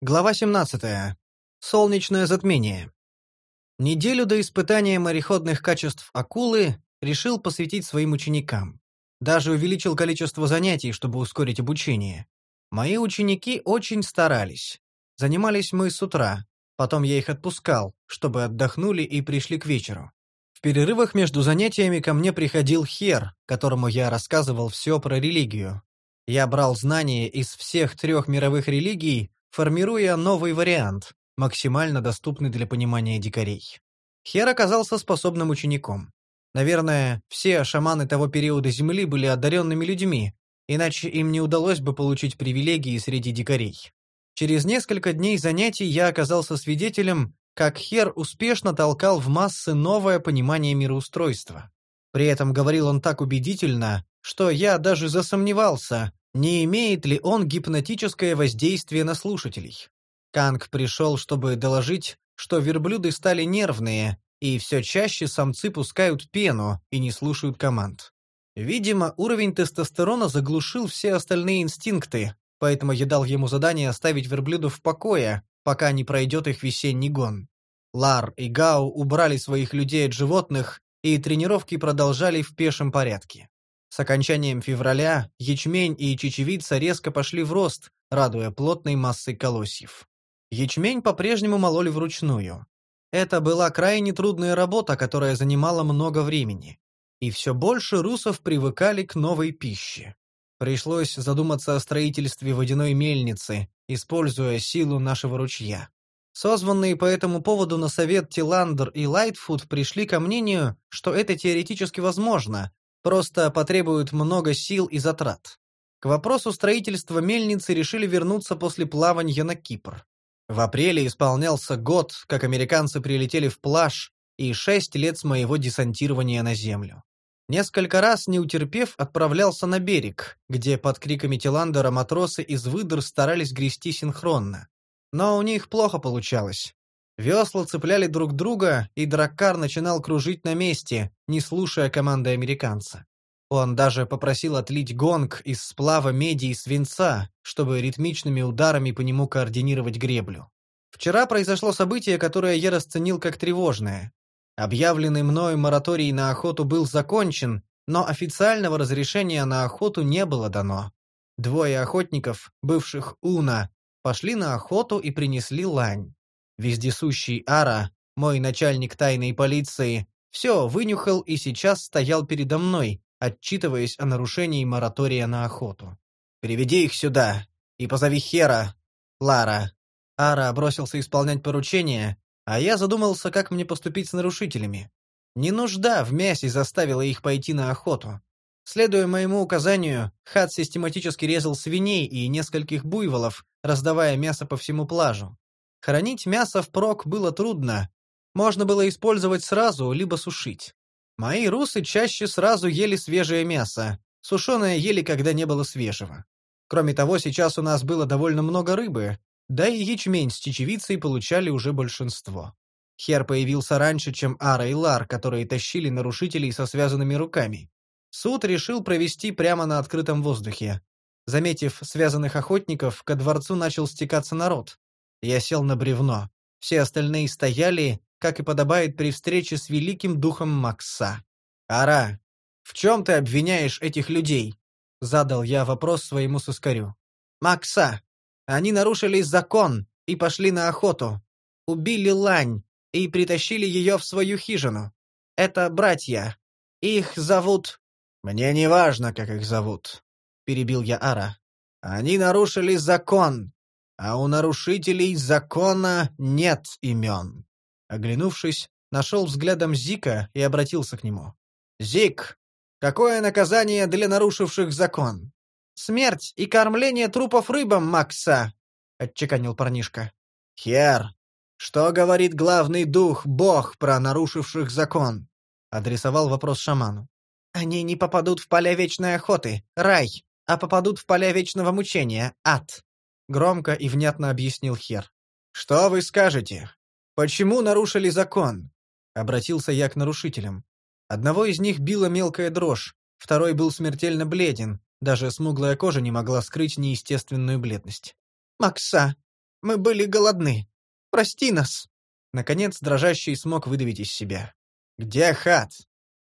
Глава 17. Солнечное затмение. Неделю до испытания мореходных качеств акулы решил посвятить своим ученикам. Даже увеличил количество занятий, чтобы ускорить обучение. Мои ученики очень старались. Занимались мы с утра, потом я их отпускал, чтобы отдохнули и пришли к вечеру. В перерывах между занятиями ко мне приходил Хер, которому я рассказывал все про религию. Я брал знания из всех трех мировых религий, формируя новый вариант, максимально доступный для понимания дикарей. Хер оказался способным учеником. Наверное, все шаманы того периода Земли были одаренными людьми, иначе им не удалось бы получить привилегии среди дикарей. Через несколько дней занятий я оказался свидетелем, как Хер успешно толкал в массы новое понимание мироустройства. При этом говорил он так убедительно, что я даже засомневался, не имеет ли он гипнотическое воздействие на слушателей. Канг пришел, чтобы доложить, что верблюды стали нервные, и все чаще самцы пускают пену и не слушают команд. Видимо, уровень тестостерона заглушил все остальные инстинкты, поэтому я дал ему задание оставить верблюдов в покое, пока не пройдет их весенний гон. Лар и Гау убрали своих людей от животных, и тренировки продолжали в пешем порядке. С окончанием февраля ячмень и чечевица резко пошли в рост, радуя плотной массой колосьев. Ячмень по-прежнему мололи вручную. Это была крайне трудная работа, которая занимала много времени. И все больше русов привыкали к новой пище. Пришлось задуматься о строительстве водяной мельницы, используя силу нашего ручья. Созванные по этому поводу на совет Тиландер и Лайтфуд пришли ко мнению, что это теоретически возможно, просто потребует много сил и затрат. К вопросу строительства мельницы решили вернуться после плавания на Кипр. В апреле исполнялся год, как американцы прилетели в Плаж, и шесть лет с моего десантирования на землю. Несколько раз, не утерпев, отправлялся на берег, где под криками Тиландера матросы из выдр старались грести синхронно. Но у них плохо получалось. Весла цепляли друг друга, и драккар начинал кружить на месте, не слушая команды американца. Он даже попросил отлить гонг из сплава меди и свинца, чтобы ритмичными ударами по нему координировать греблю. Вчера произошло событие, которое я расценил как тревожное. Объявленный мною мораторий на охоту был закончен, но официального разрешения на охоту не было дано. Двое охотников, бывших Уна, пошли на охоту и принесли лань. Вездесущий Ара, мой начальник тайной полиции, все вынюхал и сейчас стоял передо мной, отчитываясь о нарушении моратория на охоту. «Приведи их сюда и позови Хера, Лара». Ара бросился исполнять поручение, а я задумался, как мне поступить с нарушителями. Не нужда в мясе заставила их пойти на охоту. Следуя моему указанию, Хат систематически резал свиней и нескольких буйволов, раздавая мясо по всему плажу. Хранить мясо впрок было трудно. Можно было использовать сразу, либо сушить. Мои русы чаще сразу ели свежее мясо, сушеное ели, когда не было свежего. Кроме того, сейчас у нас было довольно много рыбы, да и ячмень с чечевицей получали уже большинство. Хер появился раньше, чем Ара и Лар, которые тащили нарушителей со связанными руками. Суд решил провести прямо на открытом воздухе. Заметив связанных охотников, ко дворцу начал стекаться народ. Я сел на бревно. Все остальные стояли, как и подобает при встрече с великим духом Макса. «Ара, в чем ты обвиняешь этих людей?» — задал я вопрос своему сыскарю. «Макса, они нарушили закон и пошли на охоту. Убили лань и притащили ее в свою хижину. Это братья. Их зовут...» «Мне не важно, как их зовут», — перебил я Ара. «Они нарушили закон, а у нарушителей закона нет имен. Оглянувшись, нашел взглядом Зика и обратился к нему. «Зик, какое наказание для нарушивших закон?» «Смерть и кормление трупов рыбам, Макса!» — отчеканил парнишка. «Хер, что говорит главный дух, бог, про нарушивших закон?» — адресовал вопрос шаману. «Они не попадут в поля вечной охоты, рай, а попадут в поля вечного мучения, ад», Громко и внятно объяснил Хер. «Что вы скажете? Почему нарушили закон?» Обратился я к нарушителям. Одного из них била мелкая дрожь, второй был смертельно бледен, даже смуглая кожа не могла скрыть неестественную бледность. «Макса, Мы были голодны. Прости нас!» Наконец, дрожащий смог выдавить из себя. «Где хат?»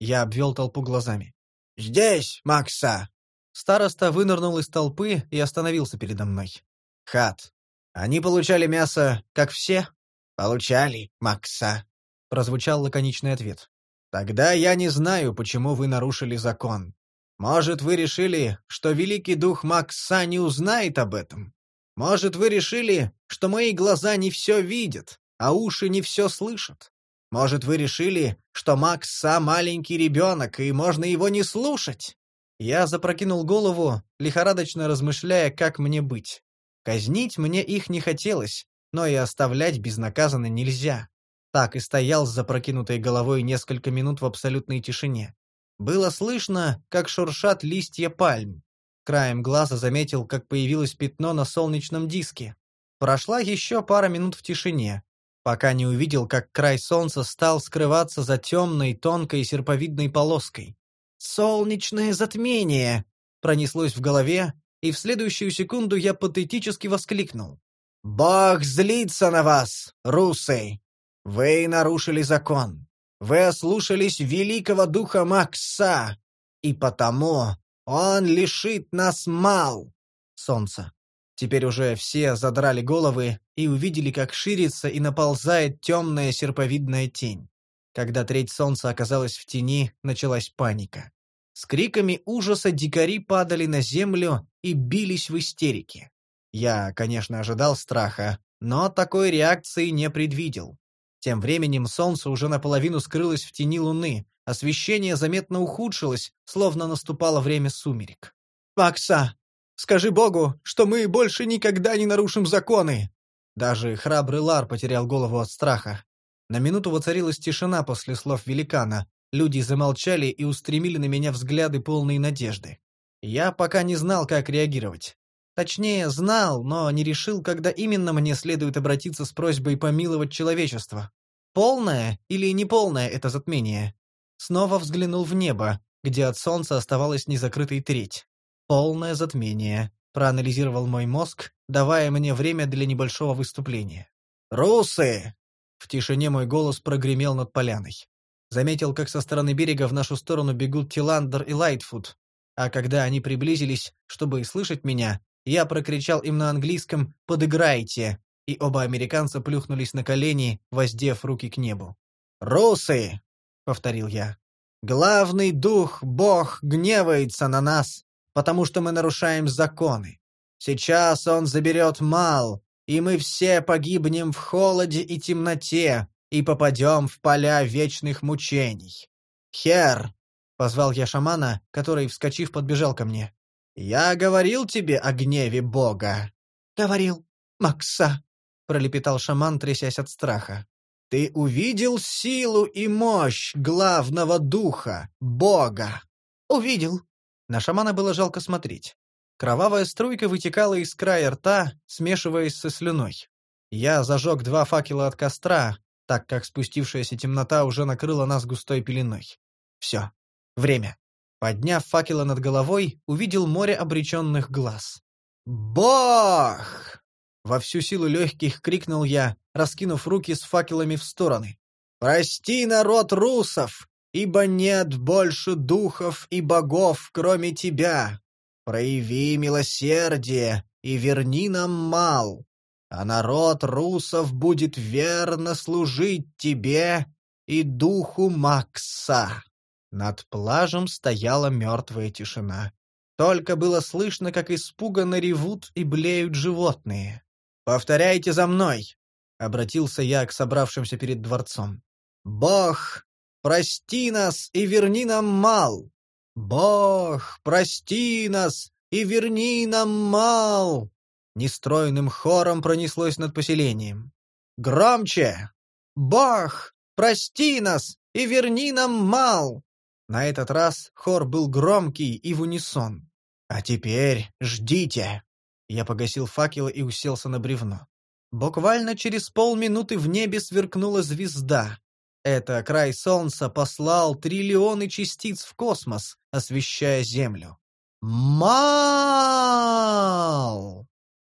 Я обвел толпу глазами. «Здесь, Макса!» Староста вынырнул из толпы и остановился передо мной. «Хат. Они получали мясо, как все?» «Получали, Макса», — прозвучал лаконичный ответ. «Тогда я не знаю, почему вы нарушили закон. Может, вы решили, что великий дух Макса не узнает об этом? Может, вы решили, что мои глаза не все видят, а уши не все слышат? Может, вы решили, что Макса маленький ребенок, и можно его не слушать?» Я запрокинул голову, лихорадочно размышляя, как мне быть. Казнить мне их не хотелось, но и оставлять безнаказанно нельзя. Так и стоял с запрокинутой головой несколько минут в абсолютной тишине. Было слышно, как шуршат листья пальм. Краем глаза заметил, как появилось пятно на солнечном диске. Прошла еще пара минут в тишине, пока не увидел, как край солнца стал скрываться за темной, тонкой серповидной полоской. «Солнечное затмение!» пронеслось в голове, и в следующую секунду я патетически воскликнул. «Бог злится на вас, русы! Вы нарушили закон. Вы ослушались великого духа Макса, и потому он лишит нас мал!» Солнце. Теперь уже все задрали головы и увидели, как ширится и наползает темная серповидная тень. Когда треть солнца оказалась в тени, началась паника. С криками ужаса дикари падали на землю и бились в истерике. Я, конечно, ожидал страха, но такой реакции не предвидел. Тем временем солнце уже наполовину скрылось в тени луны, освещение заметно ухудшилось, словно наступало время сумерек. «Макса, скажи Богу, что мы больше никогда не нарушим законы!» Даже храбрый Лар потерял голову от страха. На минуту воцарилась тишина после слов великана, Люди замолчали и устремили на меня взгляды полные надежды. Я пока не знал, как реагировать. Точнее, знал, но не решил, когда именно мне следует обратиться с просьбой помиловать человечество. Полное или неполное это затмение? Снова взглянул в небо, где от солнца оставалась незакрытой треть. Полное затмение, проанализировал мой мозг, давая мне время для небольшого выступления. «Русы!» В тишине мой голос прогремел над поляной. Заметил, как со стороны берега в нашу сторону бегут Тиландер и Лайтфуд. А когда они приблизились, чтобы слышать меня, я прокричал им на английском «Подыграйте!» и оба американца плюхнулись на колени, воздев руки к небу. «Русы!» — повторил я. «Главный дух, Бог, гневается на нас, потому что мы нарушаем законы. Сейчас он заберет Мал, и мы все погибнем в холоде и темноте, и попадем в поля вечных мучений. Хер!» — позвал я шамана, который, вскочив, подбежал ко мне. «Я говорил тебе о гневе Бога». «Говорил, Макса», — пролепетал шаман, трясясь от страха. «Ты увидел силу и мощь главного духа, Бога?» «Увидел». На шамана было жалко смотреть. Кровавая струйка вытекала из края рта, смешиваясь со слюной. Я зажег два факела от костра, так как спустившаяся темнота уже накрыла нас густой пеленой. Все. Время. Подняв факела над головой, увидел море обреченных глаз. «Бог!» Во всю силу легких крикнул я, раскинув руки с факелами в стороны. «Прости, народ русов, ибо нет больше духов и богов, кроме тебя. Прояви милосердие и верни нам мал а народ русов будет верно служить тебе и духу Макса». Над плажем стояла мертвая тишина. Только было слышно, как испуганно ревут и блеют животные. «Повторяйте за мной!» — обратился я к собравшимся перед дворцом. «Бог, прости нас и верни нам мал! Бог, прости нас и верни нам мал!» Нестроенным хором пронеслось над поселением. «Громче! Бах! Прости нас и верни нам мал!» На этот раз хор был громкий и в унисон. «А теперь ждите!» Я погасил факел и уселся на бревно. Буквально через полминуты в небе сверкнула звезда. Это край солнца послал триллионы частиц в космос, освещая Землю. «Мал!»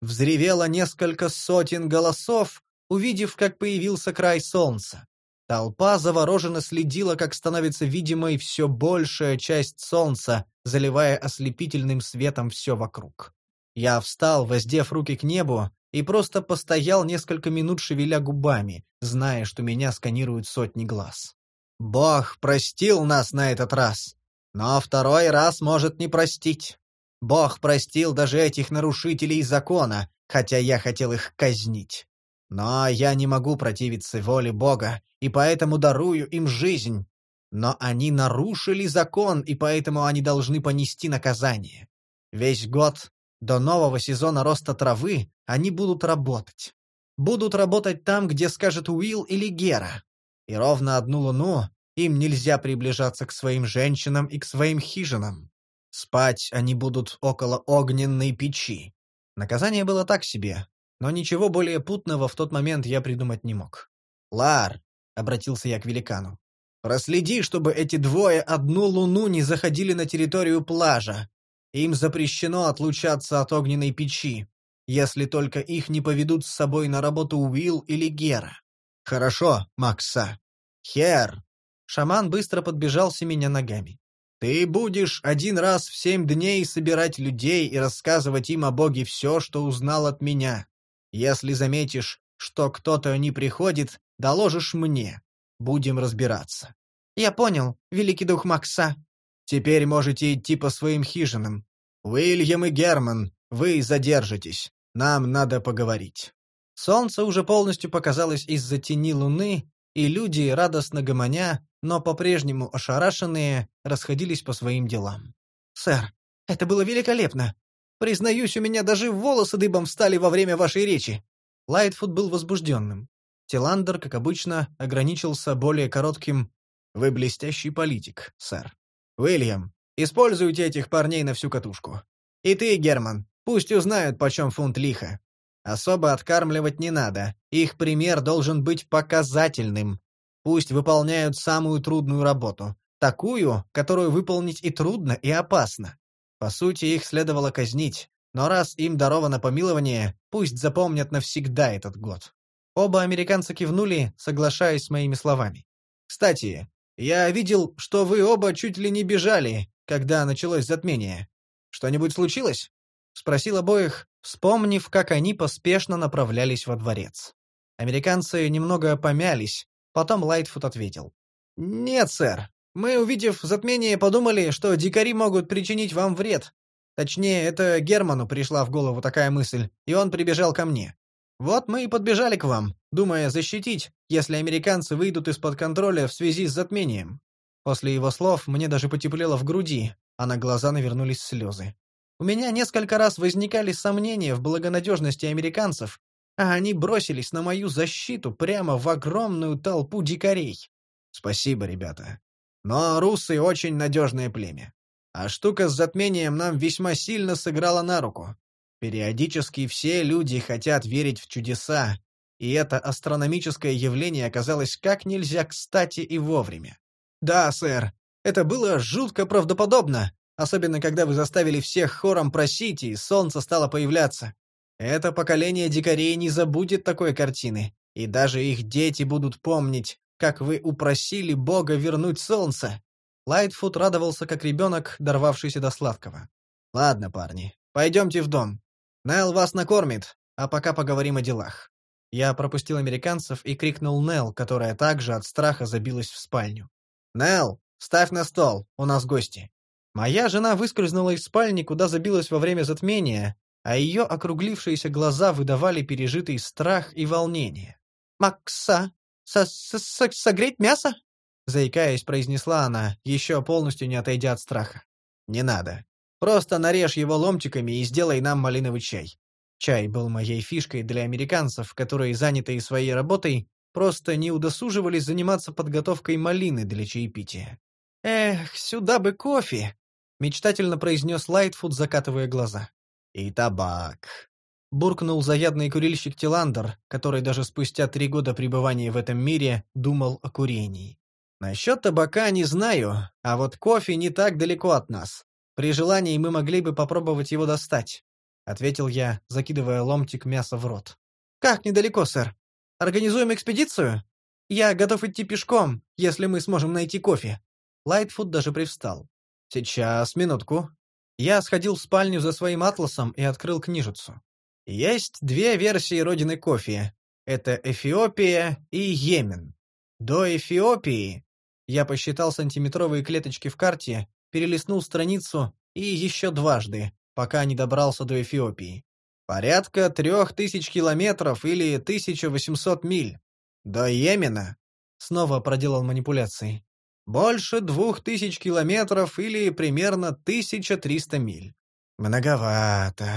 Взревело несколько сотен голосов, увидев, как появился край солнца. Толпа завороженно следила, как становится видимой все большая часть солнца, заливая ослепительным светом все вокруг. Я встал, воздев руки к небу, и просто постоял несколько минут, шевеля губами, зная, что меня сканируют сотни глаз. Бог простил нас на этот раз, но второй раз может не простить. Бог простил даже этих нарушителей закона, хотя я хотел их казнить. Но я не могу противиться воле Бога, и поэтому дарую им жизнь. Но они нарушили закон, и поэтому они должны понести наказание. Весь год до нового сезона роста травы они будут работать. Будут работать там, где скажет Уилл или Гера. И ровно одну луну им нельзя приближаться к своим женщинам и к своим хижинам. Спать они будут около огненной печи. Наказание было так себе, но ничего более путного в тот момент я придумать не мог. «Лар», — обратился я к великану, — «проследи, чтобы эти двое одну луну не заходили на территорию плажа. Им запрещено отлучаться от огненной печи, если только их не поведут с собой на работу Уилл или Гера». «Хорошо, Макса». «Хер!» Шаман быстро подбежался меня ногами. «Ты будешь один раз в семь дней собирать людей и рассказывать им о Боге все, что узнал от меня. Если заметишь, что кто-то не приходит, доложишь мне. Будем разбираться». «Я понял, великий дух Макса». «Теперь можете идти по своим хижинам. Уильям и Герман, вы задержитесь. Нам надо поговорить». Солнце уже полностью показалось из-за тени луны, и люди, радостно гомоня, но по-прежнему ошарашенные, расходились по своим делам. «Сэр, это было великолепно. Признаюсь, у меня даже волосы дыбом встали во время вашей речи». Лайтфуд был возбужденным. Тиландер, как обычно, ограничился более коротким «Вы блестящий политик, сэр». «Уильям, используйте этих парней на всю катушку. И ты, Герман, пусть узнают, почем фунт лиха. Особо откармливать не надо, их пример должен быть показательным. Пусть выполняют самую трудную работу, такую, которую выполнить и трудно, и опасно. По сути, их следовало казнить, но раз им даровано помилование, пусть запомнят навсегда этот год. Оба американца кивнули, соглашаясь с моими словами. «Кстати, я видел, что вы оба чуть ли не бежали, когда началось затмение. Что-нибудь случилось?» Спросил обоих, вспомнив, как они поспешно направлялись во дворец. Американцы немного помялись, Потом Лайтфуд ответил. «Нет, сэр. Мы, увидев затмение, подумали, что дикари могут причинить вам вред. Точнее, это Герману пришла в голову такая мысль, и он прибежал ко мне. Вот мы и подбежали к вам, думая защитить, если американцы выйдут из-под контроля в связи с затмением». После его слов мне даже потеплело в груди, а на глаза навернулись слезы. У меня несколько раз возникали сомнения в благонадежности американцев, а они бросились на мою защиту прямо в огромную толпу дикарей. Спасибо, ребята. Но русы очень надежное племя. А штука с затмением нам весьма сильно сыграла на руку. Периодически все люди хотят верить в чудеса, и это астрономическое явление оказалось как нельзя кстати и вовремя. Да, сэр, это было жутко правдоподобно, особенно когда вы заставили всех хором просить, и солнце стало появляться. Это поколение дикарей не забудет такой картины, и даже их дети будут помнить, как вы упросили Бога вернуть солнце. Лайтфуд радовался, как ребенок, дорвавшийся до сладкого. «Ладно, парни, пойдемте в дом. Нел вас накормит, а пока поговорим о делах». Я пропустил американцев и крикнул Нел, которая также от страха забилась в спальню. «Нел, ставь на стол, у нас гости». Моя жена выскользнула из спальни, куда забилась во время затмения, а ее округлившиеся глаза выдавали пережитый страх и волнение. «Макса, со -со согреть мясо?» Заикаясь, произнесла она, еще полностью не отойдя от страха. «Не надо. Просто нарежь его ломтиками и сделай нам малиновый чай». Чай был моей фишкой для американцев, которые, занятые своей работой, просто не удосуживались заниматься подготовкой малины для чаепития. «Эх, сюда бы кофе!» — мечтательно произнес Лайтфуд, закатывая глаза. «И табак», — буркнул заядный курильщик Тиландер, который даже спустя три года пребывания в этом мире думал о курении. «Насчет табака не знаю, а вот кофе не так далеко от нас. При желании мы могли бы попробовать его достать. ответил я, закидывая ломтик мяса в рот. Как недалеко, сэр? Организуем экспедицию? Я готов идти пешком, если мы сможем найти кофе. Лайтфуд даже привстал. Сейчас, минутку. Я сходил в спальню за своим атласом и открыл книжицу. Есть две версии родины кофе. Это Эфиопия и Йемен. До Эфиопии я посчитал сантиметровые клеточки в карте, перелистнул страницу и еще дважды, пока не добрался до Эфиопии. Порядка трех тысяч километров или 1800 миль. До Йемена. Снова проделал манипуляции. Больше двух тысяч километров или примерно 1300 миль. Многовато.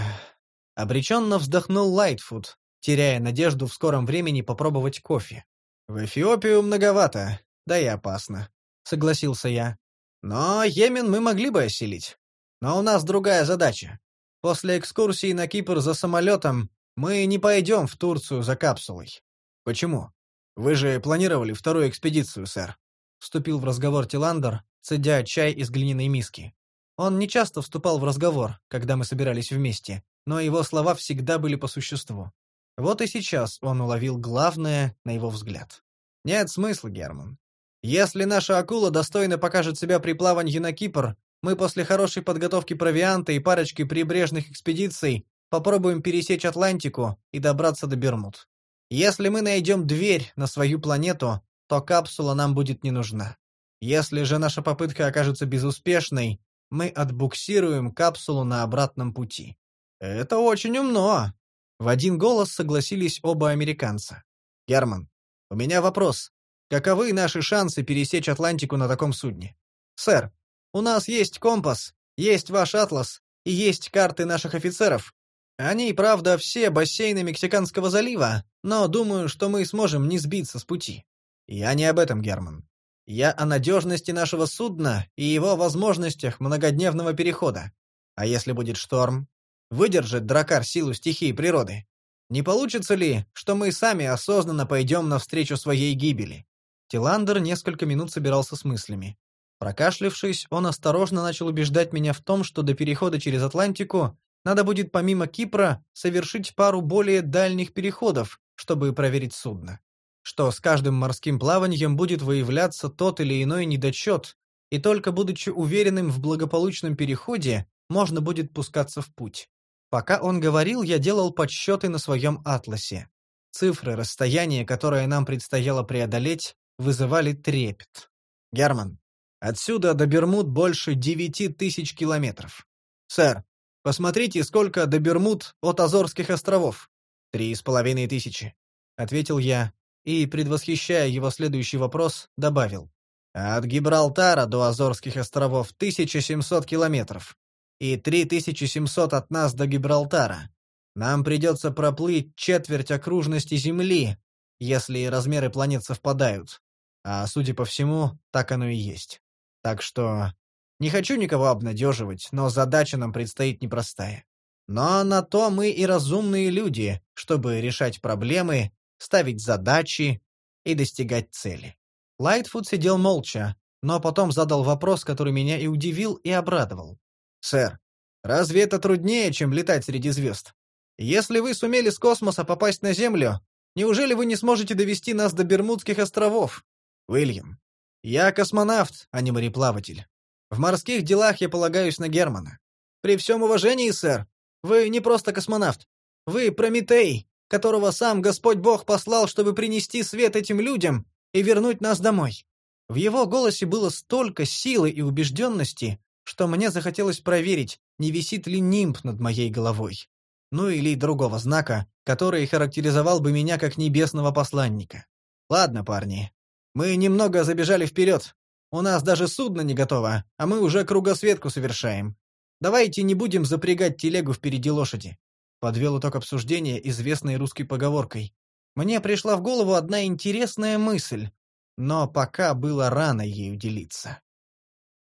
Обреченно вздохнул Лайтфуд, теряя надежду в скором времени попробовать кофе. В Эфиопию многовато, да и опасно, согласился я. Но Йемен мы могли бы осилить. Но у нас другая задача. После экскурсии на Кипр за самолетом мы не пойдем в Турцию за капсулой. Почему? Вы же планировали вторую экспедицию, сэр. Вступил в разговор Тиландер, цедя чай из глиняной миски. Он не часто вступал в разговор, когда мы собирались вместе, но его слова всегда были по существу. Вот и сейчас он уловил главное, на его взгляд. Нет смысла, Герман. Если наша акула достойно покажет себя при плавании на Кипр, мы после хорошей подготовки провианта и парочки прибрежных экспедиций попробуем пересечь Атлантику и добраться до Бермуд. Если мы найдем дверь на свою планету, то капсула нам будет не нужна. Если же наша попытка окажется безуспешной, мы отбуксируем капсулу на обратном пути. Это очень умно. В один голос согласились оба американца. Герман, у меня вопрос. Каковы наши шансы пересечь Атлантику на таком судне? Сэр, у нас есть компас, есть ваш атлас и есть карты наших офицеров. Они, правда, все бассейны Мексиканского залива, но думаю, что мы сможем не сбиться с пути. Я не об этом, Герман. Я о надежности нашего судна и его возможностях многодневного перехода. А если будет шторм? Выдержит дракар силу стихии природы? Не получится ли, что мы сами осознанно пойдем навстречу своей гибели? Тиландер несколько минут собирался с мыслями. Прокашлявшись, он осторожно начал убеждать меня в том, что до перехода через Атлантику надо будет помимо Кипра совершить пару более дальних переходов, чтобы проверить судно. Что с каждым морским плаванием будет выявляться тот или иной недочет, и только будучи уверенным в благополучном переходе, можно будет пускаться в путь. Пока он говорил, я делал подсчеты на своем атласе. Цифры расстояния, которое нам предстояло преодолеть, вызывали трепет. «Герман, отсюда до Бермуд больше девяти тысяч километров. Сэр, посмотрите, сколько до Бермуд от Азорских островов. Три с половиной тысячи», — ответил я, и, предвосхищая его следующий вопрос, добавил. «От Гибралтара до Азорских островов 1700 километров, и 3700 от нас до Гибралтара. Нам придется проплыть четверть окружности Земли, если размеры планет совпадают. А судя по всему, так оно и есть. Так что не хочу никого обнадеживать, но задача нам предстоит непростая. Но на то мы и разумные люди, чтобы решать проблемы, ставить задачи и достигать цели. Лайтфуд сидел молча, но потом задал вопрос, который меня и удивил, и обрадовал. «Сэр, разве это труднее, чем летать среди звезд? Если вы сумели с космоса попасть на Землю, неужели вы не сможете довести нас до Бермудских островов? Уильям, я космонавт, а не мореплаватель. В морских делах я полагаюсь на Германа. При всем уважении, сэр, вы не просто космонавт. Вы Прометей, которого сам Господь Бог послал, чтобы принести свет этим людям и вернуть нас домой. В его голосе было столько силы и убежденности, что мне захотелось проверить, не висит ли нимб над моей головой. Ну или другого знака, который характеризовал бы меня как небесного посланника. Ладно, парни, мы немного забежали вперед. У нас даже судно не готово, а мы уже кругосветку совершаем. Давайте не будем запрягать телегу впереди лошади. Подвел итог обсуждения известной русской поговоркой. Мне пришла в голову одна интересная мысль, но пока было рано ею делиться.